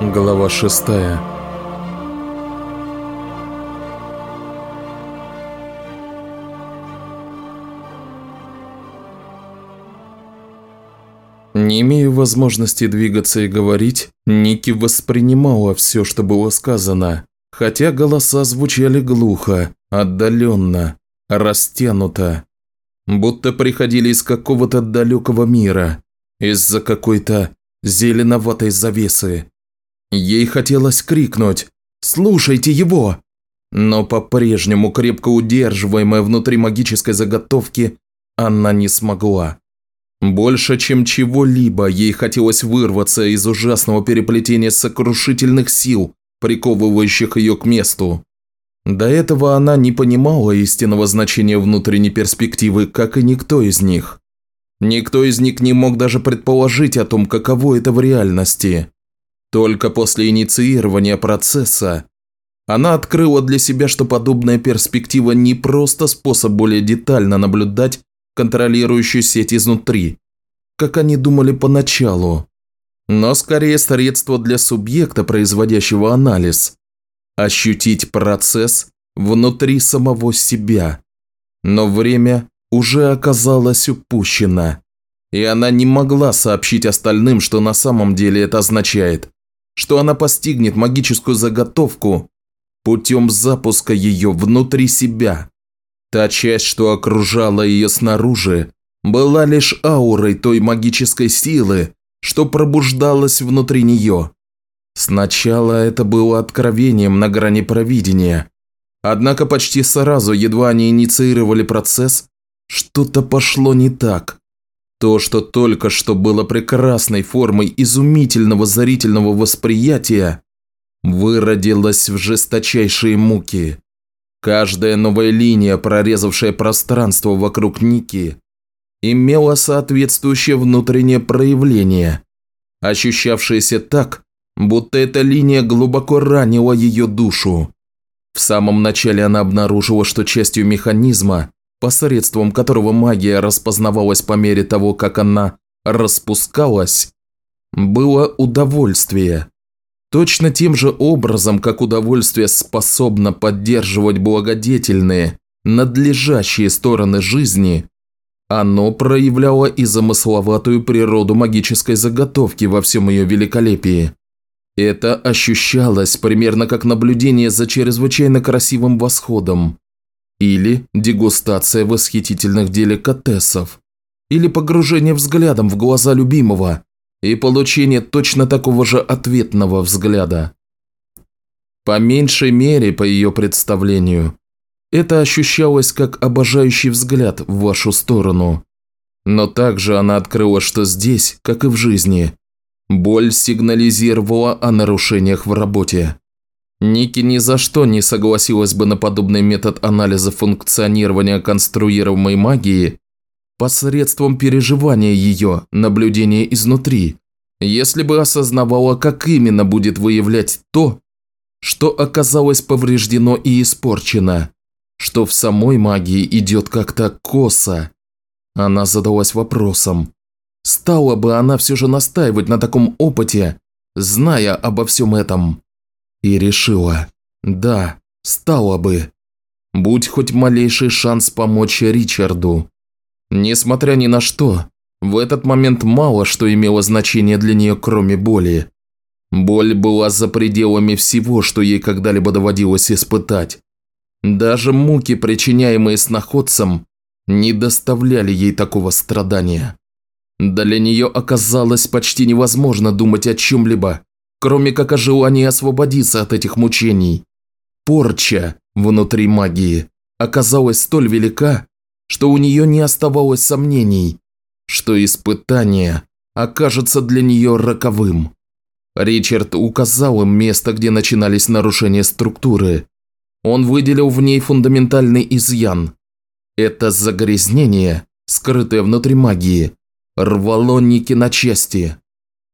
Глава шестая Не имея возможности двигаться и говорить, Ники воспринимала все, что было сказано, хотя голоса звучали глухо, отдаленно, растянуто, будто приходили из какого-то далекого мира, из-за какой-то зеленоватой завесы. Ей хотелось крикнуть «Слушайте его!», но по-прежнему крепко удерживаемая внутри магической заготовки, она не смогла. Больше, чем чего-либо, ей хотелось вырваться из ужасного переплетения сокрушительных сил, приковывающих ее к месту. До этого она не понимала истинного значения внутренней перспективы, как и никто из них. Никто из них не мог даже предположить о том, каково это в реальности. Только после инициирования процесса она открыла для себя, что подобная перспектива не просто способ более детально наблюдать контролирующую сеть изнутри, как они думали поначалу, но скорее средство для субъекта, производящего анализ, ощутить процесс внутри самого себя. Но время уже оказалось упущено, и она не могла сообщить остальным, что на самом деле это означает что она постигнет магическую заготовку путем запуска ее внутри себя. Та часть, что окружала ее снаружи, была лишь аурой той магической силы, что пробуждалась внутри нее. Сначала это было откровением на грани провидения. Однако почти сразу, едва они инициировали процесс, что-то пошло не так. То, что только что было прекрасной формой изумительного зрительного восприятия, выродилось в жесточайшие муки. Каждая новая линия, прорезавшая пространство вокруг Ники, имела соответствующее внутреннее проявление, ощущавшееся так, будто эта линия глубоко ранила ее душу. В самом начале она обнаружила, что частью механизма посредством которого магия распознавалась по мере того, как она распускалась, было удовольствие. Точно тем же образом, как удовольствие способно поддерживать благодетельные, надлежащие стороны жизни, оно проявляло и замысловатую природу магической заготовки во всем ее великолепии. Это ощущалось примерно как наблюдение за чрезвычайно красивым восходом, или дегустация восхитительных деликатесов. Или погружение взглядом в глаза любимого и получение точно такого же ответного взгляда. По меньшей мере, по ее представлению, это ощущалось как обожающий взгляд в вашу сторону. Но также она открыла, что здесь, как и в жизни, боль сигнализировала о нарушениях в работе. Ники ни за что не согласилась бы на подобный метод анализа функционирования конструируемой магии посредством переживания ее, наблюдения изнутри, если бы осознавала, как именно будет выявлять то, что оказалось повреждено и испорчено, что в самой магии идет как-то косо. Она задалась вопросом, стала бы она все же настаивать на таком опыте, зная обо всем этом? И решила, да, стала бы. Будь хоть малейший шанс помочь Ричарду. Несмотря ни на что, в этот момент мало что имело значение для нее, кроме боли. Боль была за пределами всего, что ей когда-либо доводилось испытать. Даже муки, причиняемые сноходцам, не доставляли ей такого страдания. Для нее оказалось почти невозможно думать о чем-либо, кроме как о желании освободиться от этих мучений. Порча внутри магии оказалась столь велика, что у нее не оставалось сомнений, что испытание окажется для нее роковым. Ричард указал им место, где начинались нарушения структуры. Он выделил в ней фундаментальный изъян. Это загрязнение, скрытое внутри магии, рвало Ники на части.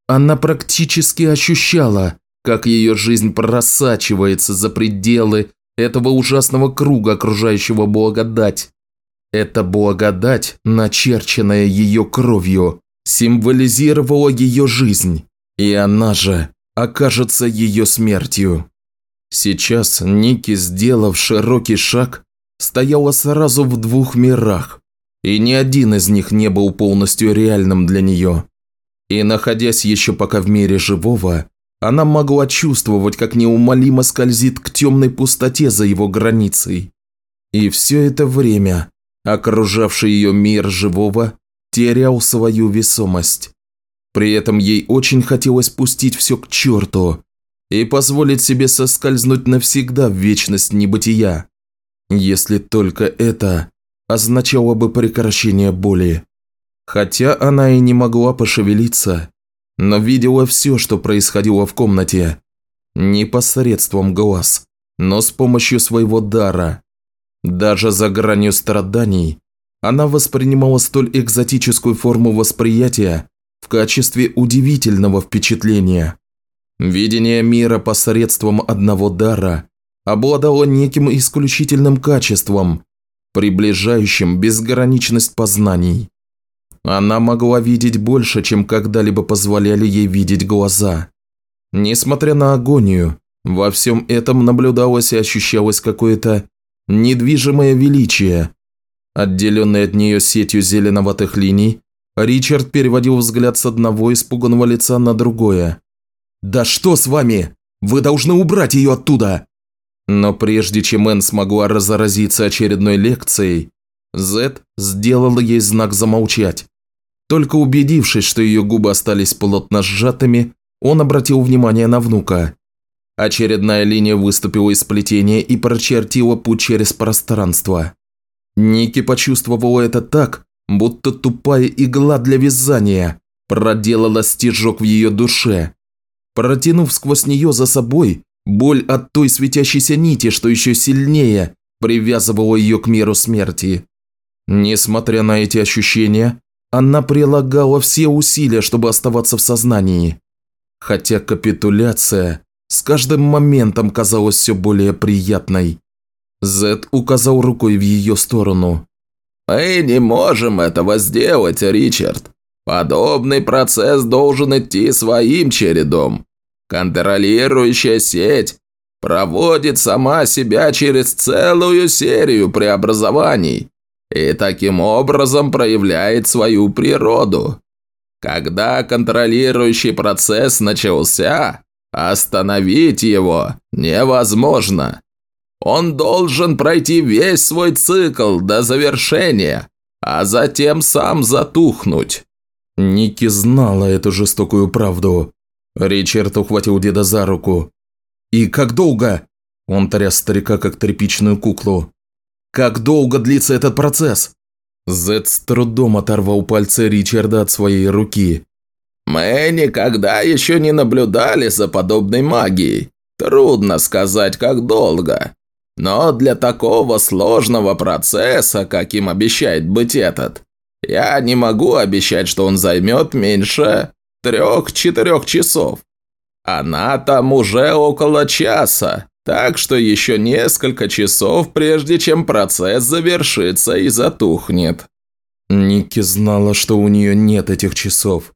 Она практически ощущала, как ее жизнь просачивается за пределы этого ужасного круга, окружающего благодать. Эта благодать, начерченная ее кровью, символизировала ее жизнь, и она же окажется ее смертью. Сейчас Ники, сделав широкий шаг, стояла сразу в двух мирах, и ни один из них не был полностью реальным для нее. И находясь еще пока в мире живого, она могла чувствовать, как неумолимо скользит к темной пустоте за его границей. И все это время окружавший ее мир живого терял свою весомость. При этом ей очень хотелось пустить все к черту и позволить себе соскользнуть навсегда в вечность небытия, если только это означало бы прекращение боли. Хотя она и не могла пошевелиться, но видела все, что происходило в комнате. Не посредством глаз, но с помощью своего дара. Даже за гранью страданий она воспринимала столь экзотическую форму восприятия в качестве удивительного впечатления. Видение мира посредством одного дара обладало неким исключительным качеством, приближающим безграничность познаний. Она могла видеть больше, чем когда-либо позволяли ей видеть глаза. Несмотря на агонию, во всем этом наблюдалось и ощущалось какое-то недвижимое величие. Отделенный от нее сетью зеленоватых линий, Ричард переводил взгляд с одного испуганного лица на другое. «Да что с вами? Вы должны убрать ее оттуда!» Но прежде чем Энн смогла разразиться очередной лекцией, Зет сделала ей знак замолчать. Только убедившись, что ее губы остались плотно сжатыми, он обратил внимание на внука. Очередная линия выступила из сплетения и прочертила путь через пространство. Ники почувствовала это так, будто тупая игла для вязания проделала стежок в ее душе. Протянув сквозь нее за собой, боль от той светящейся нити, что еще сильнее, привязывала ее к миру смерти. Несмотря на эти ощущения, она прилагала все усилия, чтобы оставаться в сознании. Хотя капитуляция с каждым моментом казалась все более приятной. Зет указал рукой в ее сторону. «Мы не можем этого сделать, Ричард. Подобный процесс должен идти своим чередом. Контролирующая сеть проводит сама себя через целую серию преобразований и таким образом проявляет свою природу. Когда контролирующий процесс начался, остановить его невозможно. Он должен пройти весь свой цикл до завершения, а затем сам затухнуть. Ники знала эту жестокую правду. Ричард ухватил деда за руку. «И как долго?» Он тряс старика, как тряпичную куклу. Как долго длится этот процесс?» Зет с трудом оторвал пальцы Ричарда от своей руки. «Мы никогда еще не наблюдали за подобной магией. Трудно сказать, как долго. Но для такого сложного процесса, каким обещает быть этот, я не могу обещать, что он займет меньше трех-четырех часов. Она там уже около часа. Так что еще несколько часов, прежде чем процесс завершится и затухнет. Ники знала, что у нее нет этих часов.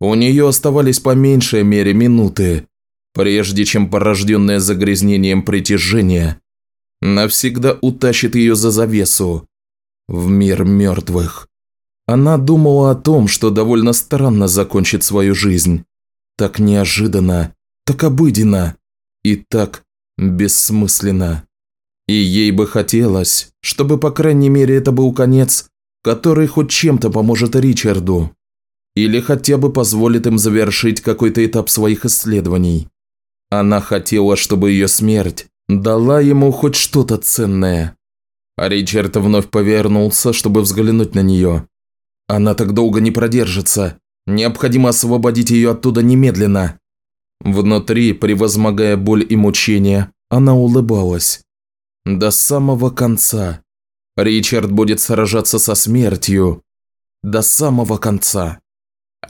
У нее оставались по меньшей мере минуты, прежде чем порожденное загрязнением притяжение навсегда утащит ее за завесу в мир мертвых. Она думала о том, что довольно странно закончит свою жизнь. Так неожиданно, так обыденно и так бессмысленно. И ей бы хотелось, чтобы по крайней мере это был конец, который хоть чем-то поможет Ричарду. Или хотя бы позволит им завершить какой-то этап своих исследований. Она хотела, чтобы ее смерть дала ему хоть что-то ценное. Ричард вновь повернулся, чтобы взглянуть на нее. Она так долго не продержится. Необходимо освободить ее оттуда немедленно. Внутри, превозмогая боль и мучения, она улыбалась. До самого конца. Ричард будет сражаться со смертью. До самого конца.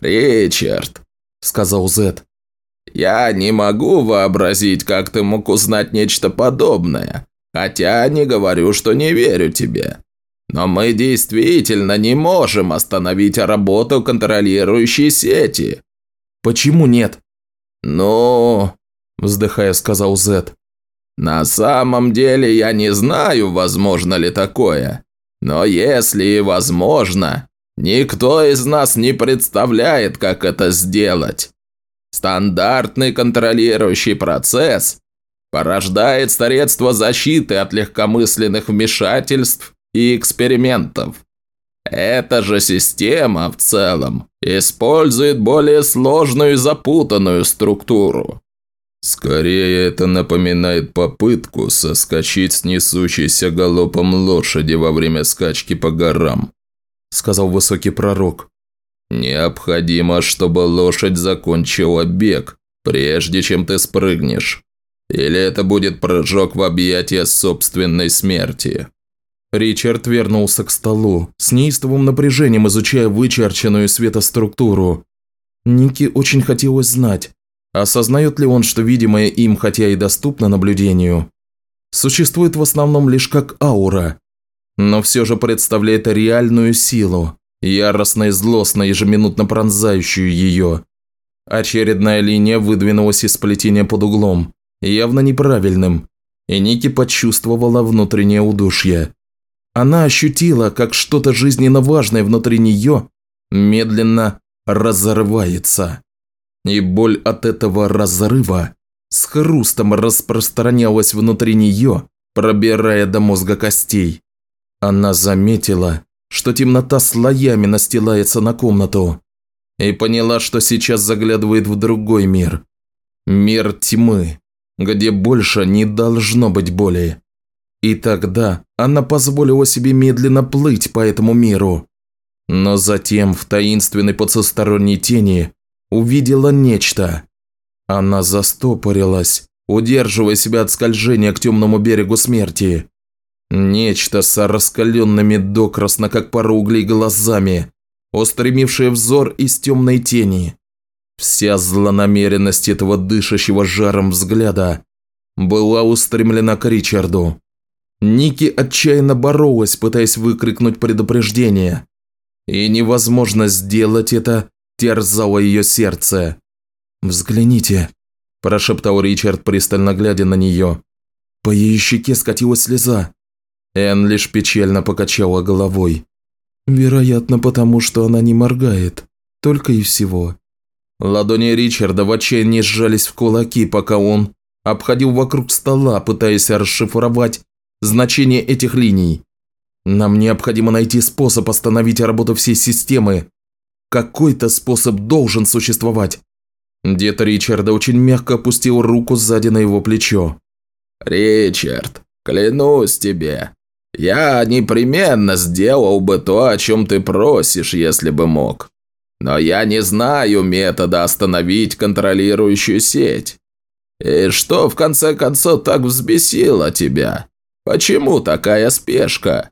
«Ричард», – сказал Зет, – «я не могу вообразить, как ты мог узнать нечто подобное, хотя не говорю, что не верю тебе. Но мы действительно не можем остановить работу контролирующей сети». «Почему нет?» «Ну...» – вздыхая, сказал Зет. «На самом деле я не знаю, возможно ли такое. Но если и возможно, никто из нас не представляет, как это сделать. Стандартный контролирующий процесс порождает средства защиты от легкомысленных вмешательств и экспериментов. Эта же система в целом использует более сложную и запутанную структуру. Скорее это напоминает попытку соскочить с несущейся галопом лошади во время скачки по горам, сказал высокий пророк. Необходимо, чтобы лошадь закончила бег, прежде чем ты спрыгнешь. Или это будет прыжок в объятия собственной смерти. Ричард вернулся к столу, с неистовым напряжением изучая вычерченную светоструктуру. Нике очень хотелось знать, осознает ли он, что видимое им, хотя и доступно наблюдению, существует в основном лишь как аура, но все же представляет реальную силу, яростно и злостно ежеминутно пронзающую ее. Очередная линия выдвинулась из сплетения под углом, явно неправильным, и Ники почувствовала внутреннее удушье. Она ощутила, как что-то жизненно важное внутри нее медленно разрывается. И боль от этого разрыва с хрустом распространялась внутри нее, пробирая до мозга костей. Она заметила, что темнота слоями настилается на комнату, и поняла, что сейчас заглядывает в другой мир. Мир тьмы, где больше не должно быть боли. И тогда она позволила себе медленно плыть по этому миру. Но затем в таинственной подсосторонней тени увидела нечто. Она застопорилась, удерживая себя от скольжения к темному берегу смерти. Нечто с раскаленными докрасно, как пара углей, глазами, устремившее взор из темной тени. Вся злонамеренность этого дышащего жаром взгляда была устремлена к Ричарду. Ники отчаянно боролась, пытаясь выкрикнуть предупреждение. И невозможно сделать это терзало ее сердце. «Взгляните», – прошептал Ричард, пристально глядя на нее. По ее щеке скатилась слеза. Энн лишь печально покачала головой. «Вероятно, потому что она не моргает. Только и всего». Ладони Ричарда в отчаянии сжались в кулаки, пока он обходил вокруг стола, пытаясь расшифровать значение этих линий. Нам необходимо найти способ остановить работу всей системы. Какой-то способ должен существовать. Дед Ричарда очень мягко опустил руку сзади на его плечо. «Ричард, клянусь тебе, я непременно сделал бы то, о чем ты просишь, если бы мог. Но я не знаю метода остановить контролирующую сеть. И что в конце концов так взбесило тебя? Почему такая спешка?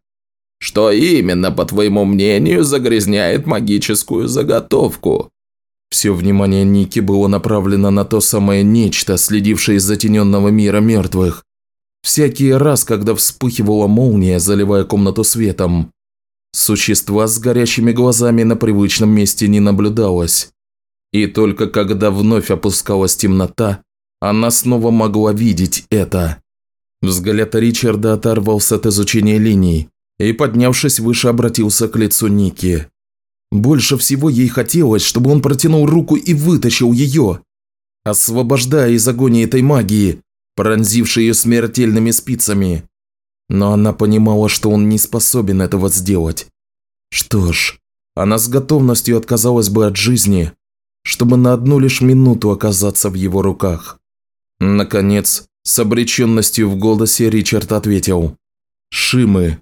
Что именно, по твоему мнению, загрязняет магическую заготовку? Все внимание Ники было направлено на то самое нечто, следившее из затененного мира мертвых. Всякий раз, когда вспыхивала молния, заливая комнату светом, существа с горящими глазами на привычном месте не наблюдалось. И только когда вновь опускалась темнота, она снова могла видеть это. Взгляд Ричарда оторвался от изучения линий и, поднявшись выше, обратился к лицу Ники. Больше всего ей хотелось, чтобы он протянул руку и вытащил ее, освобождая из агонии этой магии, пронзившей ее смертельными спицами. Но она понимала, что он не способен этого сделать. Что ж, она с готовностью отказалась бы от жизни, чтобы на одну лишь минуту оказаться в его руках. Наконец, с обреченностью в голосе Ричард ответил. «Шимы».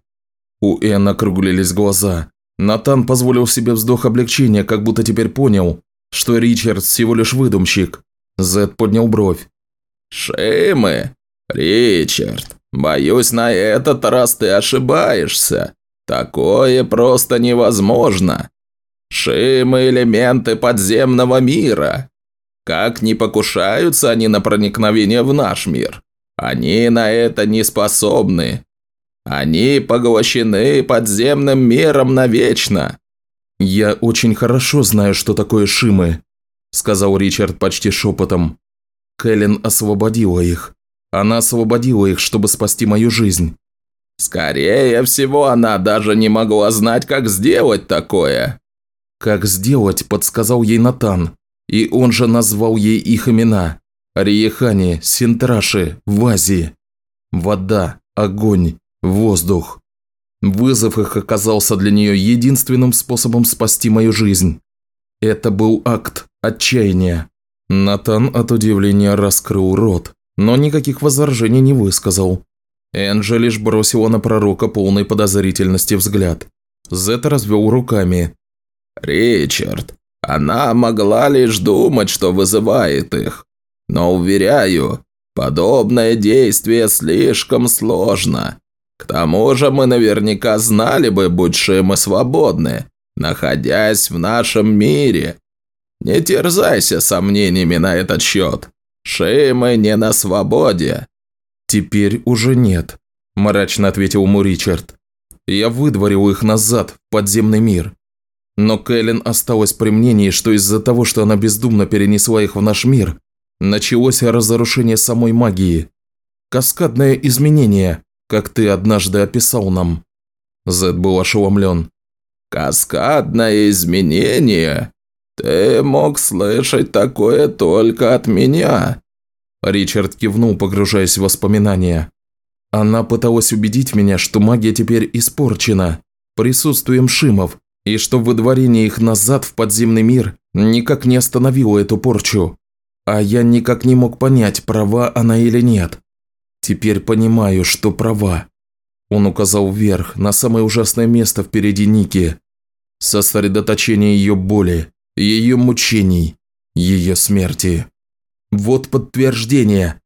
У Энн округлились глаза. Натан позволил себе вздох облегчения, как будто теперь понял, что Ричард всего лишь выдумщик. Зед поднял бровь. «Шимы? Ричард, боюсь, на этот раз ты ошибаешься. Такое просто невозможно. Шимы – элементы подземного мира. Как не покушаются они на проникновение в наш мир? Они на это не способны. Они поглощены подземным миром навечно. Я очень хорошо знаю, что такое Шимы. сказал Ричард почти шепотом. Кэлен освободила их. Она освободила их, чтобы спасти мою жизнь. Скорее всего, она даже не могла знать, как сделать такое. Как сделать, подсказал ей Натан. И он же назвал ей их имена. Риехани, Синтраши, Вази. Вода, огонь, воздух. Вызов их оказался для нее единственным способом спасти мою жизнь. Это был акт отчаяния. Натан от удивления раскрыл рот, но никаких возражений не высказал. Энджи лишь бросила на пророка полной подозрительности взгляд. Зет развел руками. «Ричард, она могла лишь думать, что вызывает их. Но, уверяю, подобное действие слишком сложно. К тому же мы наверняка знали бы, будь мы свободны, находясь в нашем мире. Не терзайся сомнениями на этот счет. Шимы не на свободе». «Теперь уже нет», – мрачно ответил ему Ричард. «Я выдворил их назад, в подземный мир. Но Кэлен осталась при мнении, что из-за того, что она бездумно перенесла их в наш мир, началось разрушение самой магии. Каскадное изменение, как ты однажды описал нам». Зед был ошеломлен. «Каскадное изменение? Ты мог слышать такое только от меня». Ричард кивнул, погружаясь в воспоминания. Она пыталась убедить меня, что магия теперь испорчена присутствием шимов, и что выдворение их назад в подземный мир никак не остановило эту порчу. А я никак не мог понять, права она или нет. Теперь понимаю, что права. Он указал вверх, на самое ужасное место впереди Ники. Сосредоточение ее боли, ее мучений, ее смерти. Вот подтверждение.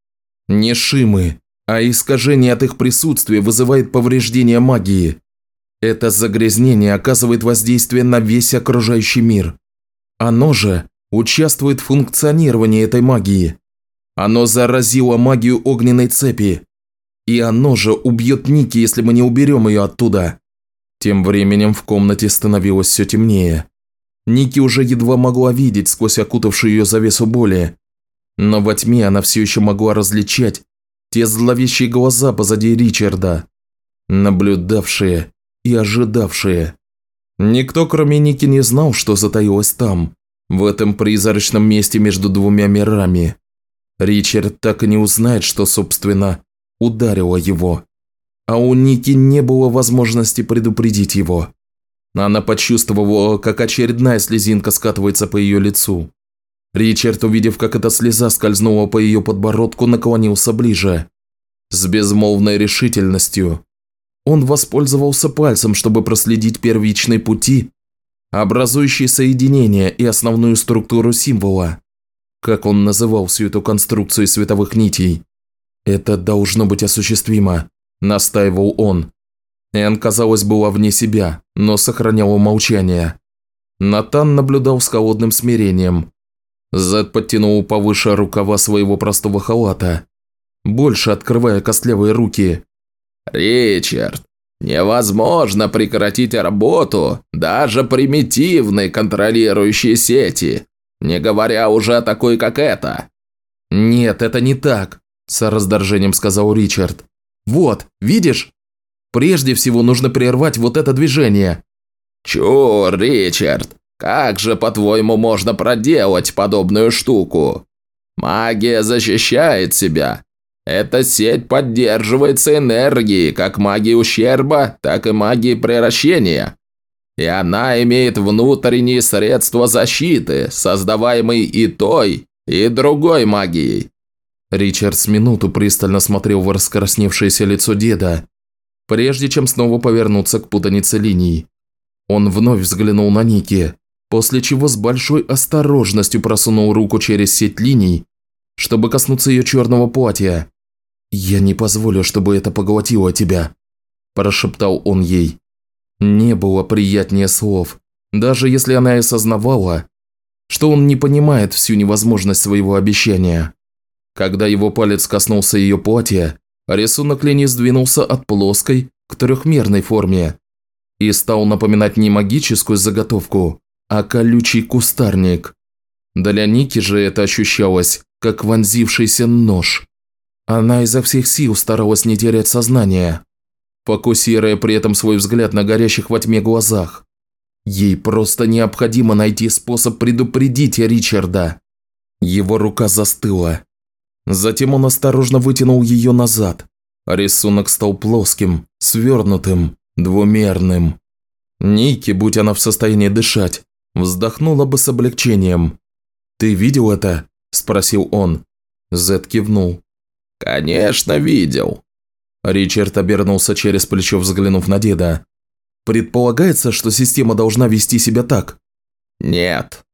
Не шимы, а искажение от их присутствия вызывает повреждение магии. Это загрязнение оказывает воздействие на весь окружающий мир. Оно же участвует в функционировании этой магии. Оно заразило магию огненной цепи. И оно же убьет Ники, если мы не уберем ее оттуда. Тем временем в комнате становилось все темнее. Ники уже едва могла видеть сквозь окутавшую ее завесу боли. Но во тьме она все еще могла различать те зловещие глаза позади Ричарда, наблюдавшие и ожидавшие. Никто, кроме Ники, не знал, что затаилось там, в этом призрачном месте между двумя мирами. Ричард так и не узнает, что, собственно, ударило его. А у Ники не было возможности предупредить его. Она почувствовала, как очередная слезинка скатывается по ее лицу. Ричард, увидев, как эта слеза скользнула по ее подбородку, наклонился ближе. С безмолвной решительностью. Он воспользовался пальцем, чтобы проследить первичные пути, образующие соединение и основную структуру символа как он называл всю эту конструкцию световых нитей. «Это должно быть осуществимо», – настаивал он. Эн, казалось, была вне себя, но сохраняла молчание. Натан наблюдал с холодным смирением. Зед подтянул повыше рукава своего простого халата, больше открывая костлявые руки. «Ричард, невозможно прекратить работу даже примитивной контролирующей сети. Не говоря уже о такой, как эта». «Нет, это не так», – с раздражением сказал Ричард. «Вот, видишь? Прежде всего нужно прервать вот это движение». «Чур, Ричард, как же, по-твоему, можно проделать подобную штуку? Магия защищает себя. Эта сеть поддерживается энергией, как магией ущерба, так и магией превращения и она имеет внутренние средства защиты, создаваемые и той, и другой магией». Ричард с минуту пристально смотрел в раскрасневшееся лицо деда, прежде чем снова повернуться к путанице линий. Он вновь взглянул на Ники, после чего с большой осторожностью просунул руку через сеть линий, чтобы коснуться ее черного платья. «Я не позволю, чтобы это поглотило тебя», – прошептал он ей. Не было приятнее слов, даже если она и осознавала, что он не понимает всю невозможность своего обещания. Когда его палец коснулся ее платья, рисунок линии сдвинулся от плоской к трехмерной форме и стал напоминать не магическую заготовку, а колючий кустарник. Для Ники же это ощущалось, как вонзившийся нож. Она изо всех сил старалась не терять сознание, фокусируя при этом свой взгляд на горящих во тьме глазах. Ей просто необходимо найти способ предупредить Ричарда. Его рука застыла. Затем он осторожно вытянул ее назад. Рисунок стал плоским, свернутым, двумерным. Ники, будь она в состоянии дышать, вздохнула бы с облегчением. «Ты видел это?» – спросил он. Зет кивнул. «Конечно, видел». Ричард обернулся через плечо, взглянув на деда. «Предполагается, что система должна вести себя так?» «Нет».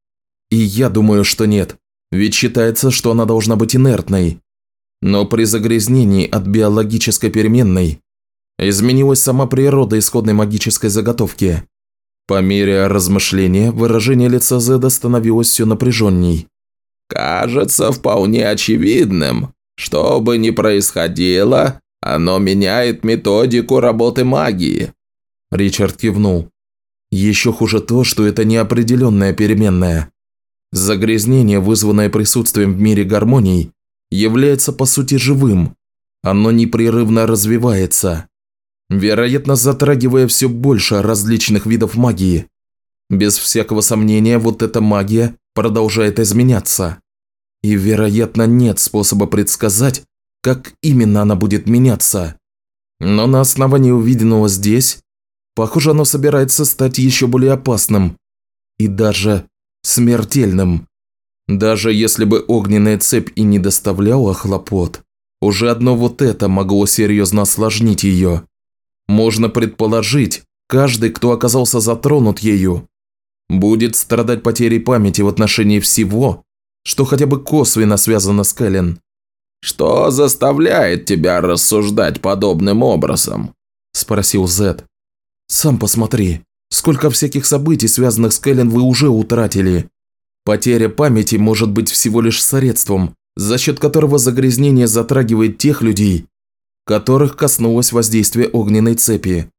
«И я думаю, что нет. Ведь считается, что она должна быть инертной. Но при загрязнении от биологической переменной изменилась сама природа исходной магической заготовки. По мере размышления выражение лица Зеда становилось все напряженней. «Кажется вполне очевидным. Что бы ни происходило, оно меняет методику работы магии». Ричард кивнул. «Еще хуже то, что это неопределенная переменная. Загрязнение, вызванное присутствием в мире гармоний, является по сути живым. Оно непрерывно развивается вероятно затрагивая все больше различных видов магии. Без всякого сомнения, вот эта магия продолжает изменяться. И, вероятно, нет способа предсказать, как именно она будет меняться. Но на основании увиденного здесь, похоже, оно собирается стать еще более опасным и даже смертельным. Даже если бы огненная цепь и не доставляла хлопот, уже одно вот это могло серьезно осложнить ее. Можно предположить, каждый, кто оказался затронут ею, будет страдать потерей памяти в отношении всего, что хотя бы косвенно связано с Кэлен. «Что заставляет тебя рассуждать подобным образом?» – спросил Зет. «Сам посмотри, сколько всяких событий, связанных с Кэлен, вы уже утратили. Потеря памяти может быть всего лишь средством, за счет которого загрязнение затрагивает тех людей, которых коснулось воздействие огненной цепи.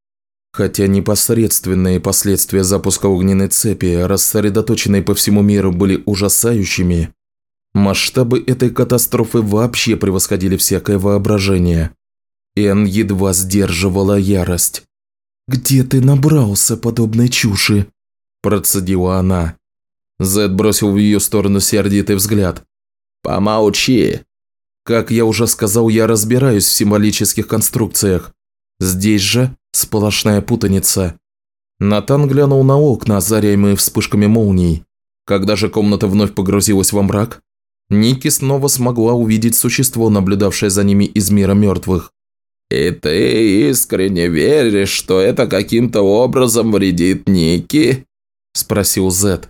Хотя непосредственные последствия запуска огненной цепи, рассредоточенные по всему миру, были ужасающими, масштабы этой катастрофы вообще превосходили всякое воображение. Эн едва сдерживала ярость. «Где ты набрался подобной чуши?» – процедила она. Зед бросил в ее сторону сердитый взгляд. «Помолчи!» Как я уже сказал, я разбираюсь в символических конструкциях. Здесь же сплошная путаница. Натан глянул на окна, озаряемые вспышками молний. Когда же комната вновь погрузилась во мрак, Ники снова смогла увидеть существо, наблюдавшее за ними из мира мертвых. «И ты искренне веришь, что это каким-то образом вредит Ники?» – спросил Зет.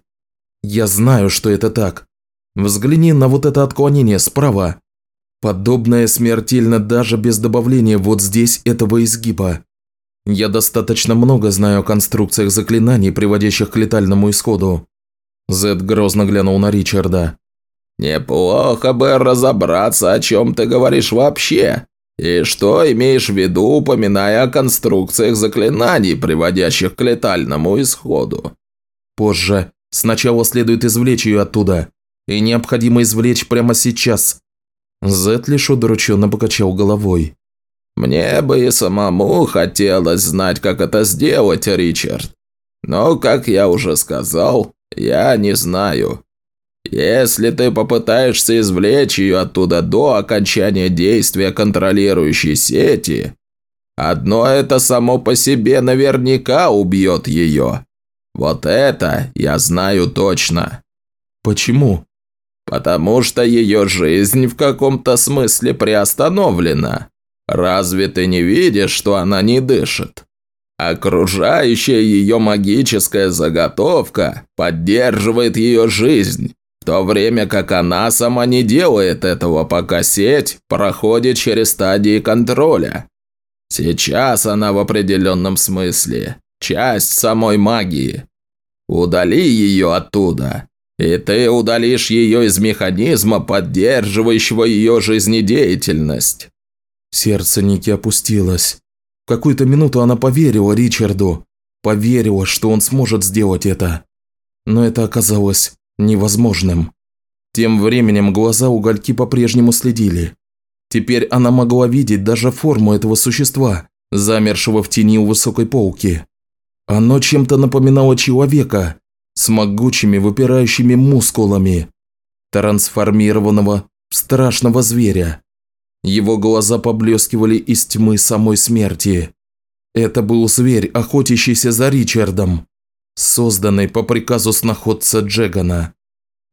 «Я знаю, что это так. Взгляни на вот это отклонение справа. Подобное смертельно даже без добавления вот здесь этого изгиба. Я достаточно много знаю о конструкциях заклинаний, приводящих к летальному исходу. Зед грозно глянул на Ричарда. «Неплохо бы разобраться, о чем ты говоришь вообще. И что имеешь в виду, упоминая о конструкциях заклинаний, приводящих к летальному исходу?» «Позже. Сначала следует извлечь ее оттуда. И необходимо извлечь прямо сейчас. Зет лишь удрученно покачал головой. «Мне бы и самому хотелось знать, как это сделать, Ричард. Но, как я уже сказал, я не знаю. Если ты попытаешься извлечь ее оттуда до окончания действия контролирующей сети, одно это само по себе наверняка убьет ее. Вот это я знаю точно». «Почему?» Потому что ее жизнь в каком-то смысле приостановлена. Разве ты не видишь, что она не дышит? Окружающая ее магическая заготовка поддерживает ее жизнь, в то время как она сама не делает этого, пока сеть проходит через стадии контроля. Сейчас она в определенном смысле часть самой магии. Удали ее оттуда, и ты удалишь ее из механизма, поддерживающего ее жизнедеятельность». Сердце Ники опустилось. В какую-то минуту она поверила Ричарду, поверила, что он сможет сделать это. Но это оказалось невозможным. Тем временем глаза угольки по-прежнему следили. Теперь она могла видеть даже форму этого существа, замершего в тени у высокой полки. Оно чем-то напоминало человека с могучими выпирающими мускулами, трансформированного в страшного зверя. Его глаза поблескивали из тьмы самой смерти. Это был зверь, охотящийся за Ричардом, созданный по приказу сноходца Джегана.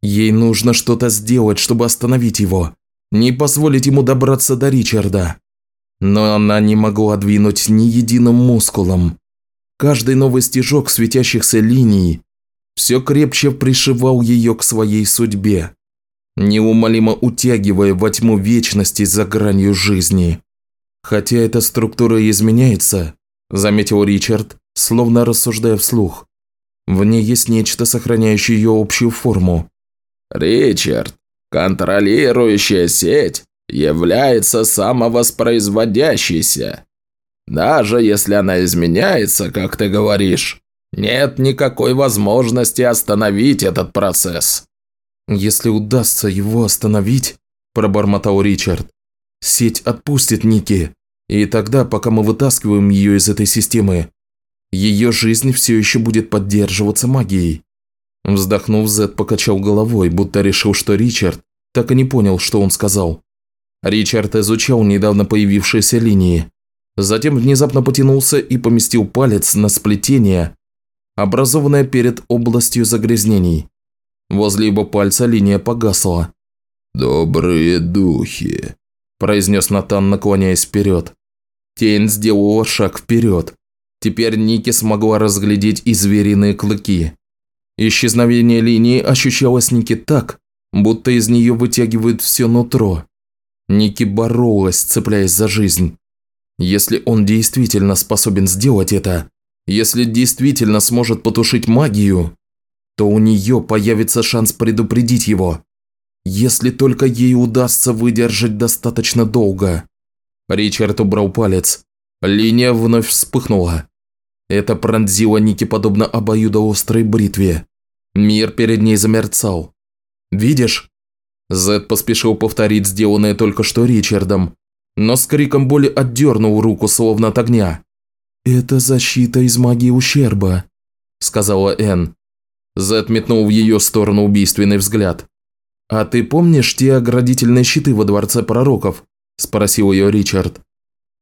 Ей нужно что-то сделать, чтобы остановить его, не позволить ему добраться до Ричарда. Но она не могла двинуть ни единым мускулом. Каждый новый стежок светящихся линий все крепче пришивал ее к своей судьбе, неумолимо утягивая во тьму вечности за гранью жизни. Хотя эта структура изменяется, заметил Ричард, словно рассуждая вслух. В ней есть нечто, сохраняющее ее общую форму. «Ричард, контролирующая сеть является самовоспроизводящейся. Даже если она изменяется, как ты говоришь, нет никакой возможности остановить этот процесс». «Если удастся его остановить», – пробормотал Ричард, – «сеть отпустит Ники, и тогда, пока мы вытаскиваем ее из этой системы, ее жизнь все еще будет поддерживаться магией». Вздохнув, Зед покачал головой, будто решил, что Ричард так и не понял, что он сказал. Ричард изучал недавно появившиеся линии, затем внезапно потянулся и поместил палец на сплетение, образованное перед областью загрязнений. Возле его пальца линия погасла. «Добрые духи», – произнес Натан, наклоняясь вперед. Тень сделала шаг вперед. Теперь Ники смогла разглядеть и звериные клыки. Исчезновение линии ощущалось Ники так, будто из нее вытягивают все нутро. Ники боролась, цепляясь за жизнь. Если он действительно способен сделать это, если действительно сможет потушить магию, то у нее появится шанс предупредить его. Если только ей удастся выдержать достаточно долго. Ричард убрал палец. Линия вновь вспыхнула. Это пронзило Ники подобно обоюдоострой бритве. Мир перед ней замерцал. «Видишь?» Зед поспешил повторить сделанное только что Ричардом, но с криком боли отдернул руку, словно от огня. «Это защита из магии ущерба», – сказала Энн. Зед метнул в ее сторону убийственный взгляд. «А ты помнишь те оградительные щиты во Дворце Пророков?» – спросил ее Ричард.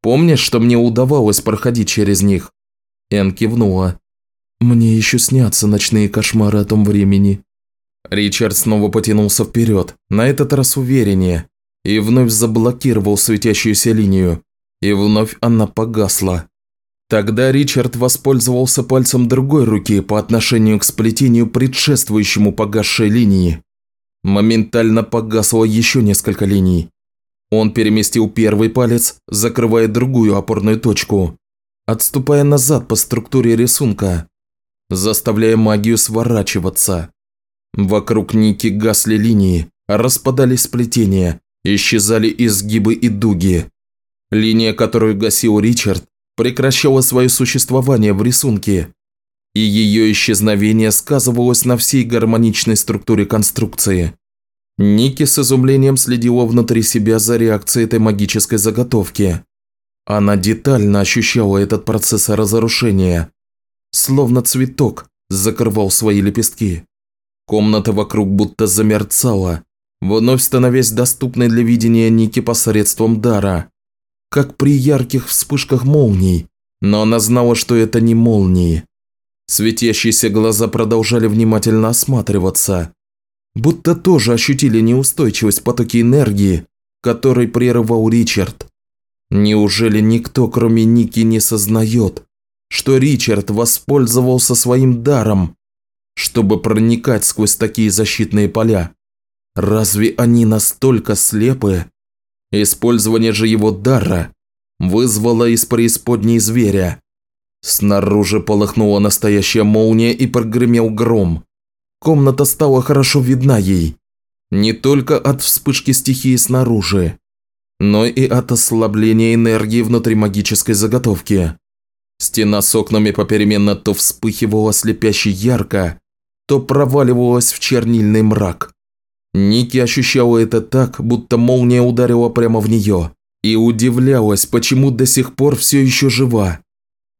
«Помнишь, что мне удавалось проходить через них?» Энн кивнула. «Мне еще снятся ночные кошмары о том времени». Ричард снова потянулся вперед, на этот раз увереннее, и вновь заблокировал светящуюся линию, и вновь она погасла. Тогда Ричард воспользовался пальцем другой руки по отношению к сплетению предшествующему погасшей линии. Моментально погасло еще несколько линий. Он переместил первый палец, закрывая другую опорную точку, отступая назад по структуре рисунка, заставляя магию сворачиваться. Вокруг Ники гасли линии, распадались сплетения, исчезали изгибы и дуги. Линия, которую гасил Ричард, прекращала свое существование в рисунке, и ее исчезновение сказывалось на всей гармоничной структуре конструкции. Ники с изумлением следила внутри себя за реакцией этой магической заготовки. Она детально ощущала этот процесс разрушения, словно цветок закрывал свои лепестки. Комната вокруг будто замерцала, вновь становясь доступной для видения Ники посредством дара, как при ярких вспышках молний, но она знала, что это не молнии. Светящиеся глаза продолжали внимательно осматриваться, будто тоже ощутили неустойчивость потоки энергии, который прерывал Ричард. Неужели никто, кроме Ники, не сознает, что Ричард воспользовался своим даром, чтобы проникать сквозь такие защитные поля? Разве они настолько слепы? Использование же его дара вызвало из преисподней зверя. Снаружи полыхнула настоящая молния и прогремел гром. Комната стала хорошо видна ей. Не только от вспышки стихии снаружи, но и от ослабления энергии внутри магической заготовки. Стена с окнами попеременно то вспыхивала слепяще ярко, то проваливалась в чернильный мрак. Ники ощущала это так, будто молния ударила прямо в нее, и удивлялась, почему до сих пор все еще жива.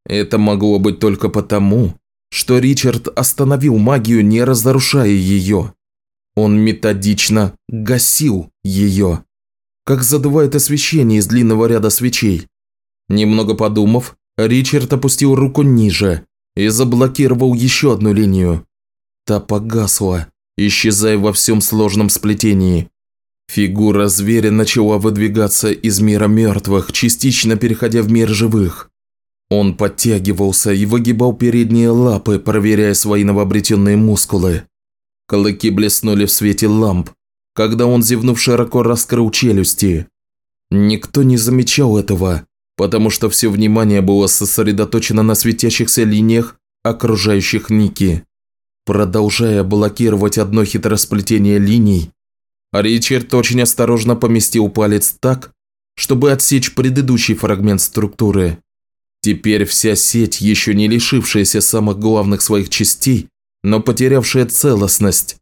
Это могло быть только потому, что Ричард остановил магию, не разрушая ее. Он методично гасил ее, как задувает освещение из длинного ряда свечей. Немного подумав, Ричард опустил руку ниже и заблокировал еще одну линию. Та погасла, исчезая во всем сложном сплетении. Фигура зверя начала выдвигаться из мира мертвых, частично переходя в мир живых. Он подтягивался и выгибал передние лапы, проверяя свои новообретенные мускулы. Клыки блеснули в свете ламп, когда он, зевнув широко, раскрыл челюсти. Никто не замечал этого, потому что все внимание было сосредоточено на светящихся линиях, окружающих Ники. Продолжая блокировать одно хитросплетение линий, Ричард очень осторожно поместил палец так, чтобы отсечь предыдущий фрагмент структуры. Теперь вся сеть, еще не лишившаяся самых главных своих частей, но потерявшая целостность,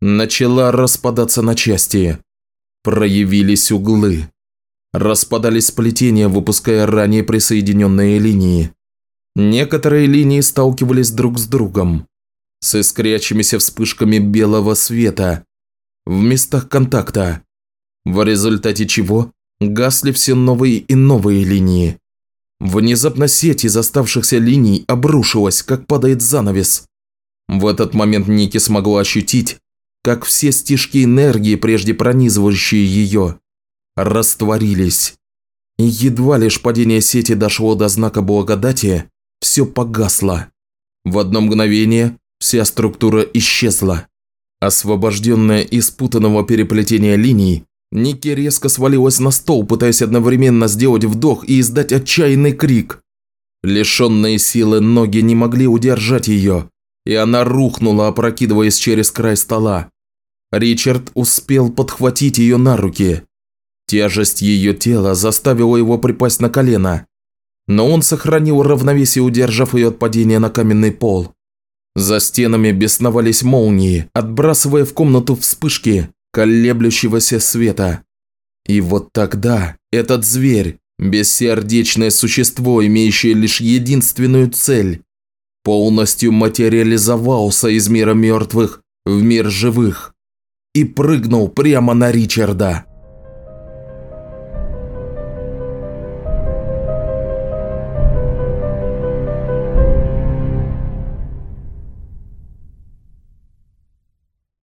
начала распадаться на части. Проявились углы. Распадались сплетения, выпуская ранее присоединенные линии. Некоторые линии сталкивались друг с другом, с искрящимися вспышками белого света в местах контакта, в результате чего гасли все новые и новые линии. Внезапно сеть из оставшихся линий обрушилась, как падает занавес. В этот момент Ники смогла ощутить, как все стежки энергии, прежде пронизывающие ее, растворились. И едва лишь падение сети дошло до знака благодати, все погасло. В одно мгновение вся структура исчезла. Освобожденная из путанного переплетения линий, Ники резко свалилась на стол, пытаясь одновременно сделать вдох и издать отчаянный крик. Лишенные силы ноги не могли удержать ее, и она рухнула, опрокидываясь через край стола. Ричард успел подхватить ее на руки. Тяжесть ее тела заставила его припасть на колено, но он сохранил равновесие, удержав ее от падения на каменный пол. За стенами бесновались молнии, отбрасывая в комнату вспышки колеблющегося света. И вот тогда этот зверь, бессердечное существо, имеющее лишь единственную цель, полностью материализовался из мира мертвых в мир живых и прыгнул прямо на Ричарда.